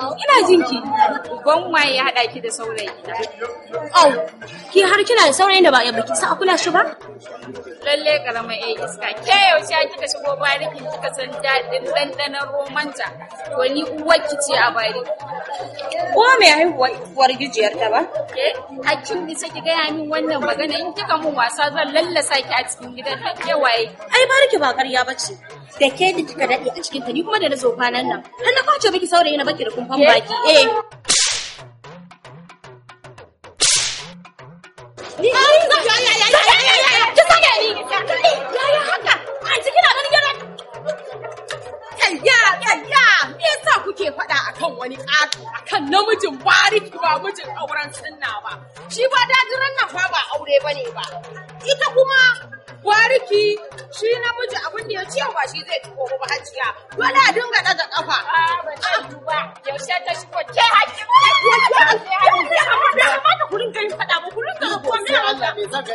ina jinki. Uban waye ya haɗa ki da saurayi. Au, ki har kina da saurayin da ba ya baki sa a kula shi ba? Lalle karamar ƴan iska. Ke yaushe kika shigo barikin kika san daɗin ɗanɗanon romanta. To ni uwarki ce a bari. Ko mai haihuwa uwar gijiyar ta ba? Ke a kin isa ki gaya min wannan magana in kika mun wasa zan lallasa ki a cikin gidan nan ke waye. Ai bariki ba ƙarya ba ce. Da ke da kika daɗe a cikin ta ni kuma da na zo kwanan nan. Har na ƙwace miki saurayi na baki da kumfan baki. Eh. Kuke faɗa akan wani ƙato akan namijin bariki ba mijin auren sunna ba? Shi ba dajiran nan fa ba aure ba ne ba. Ita kuma bariki shi namiji abin da ya ce ba shi zai ci ko ba hajiya. Dole a dinga daga kafa. ba. Yaushe ta shigo ke haƙƙi. Ya kamata ku ringa yin faɗa ba ku ringa yin komai a Allah da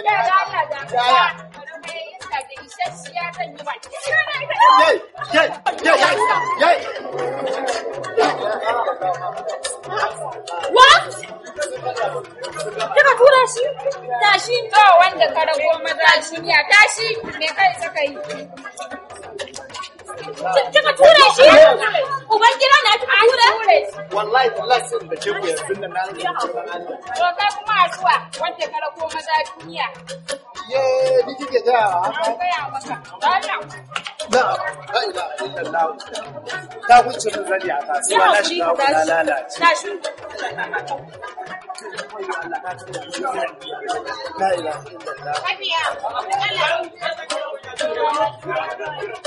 Yaya? Karamar iska da isasshiya zan yi ba. Tashi to wanda ka rago maza duniya tashi me kai saka yi. Kika tura shi? Uban gida na kika tura? Wallahi, sai da ce ku yanzu nan na Allah. To kai kuma asuwa wanda ka rago maza duniya. Ye, ni kike haka? An gaya maka. Wannan Na, la ilaha illallah. Ta wuce mun zani a kasuwa na shiga na lalace. Tashi. La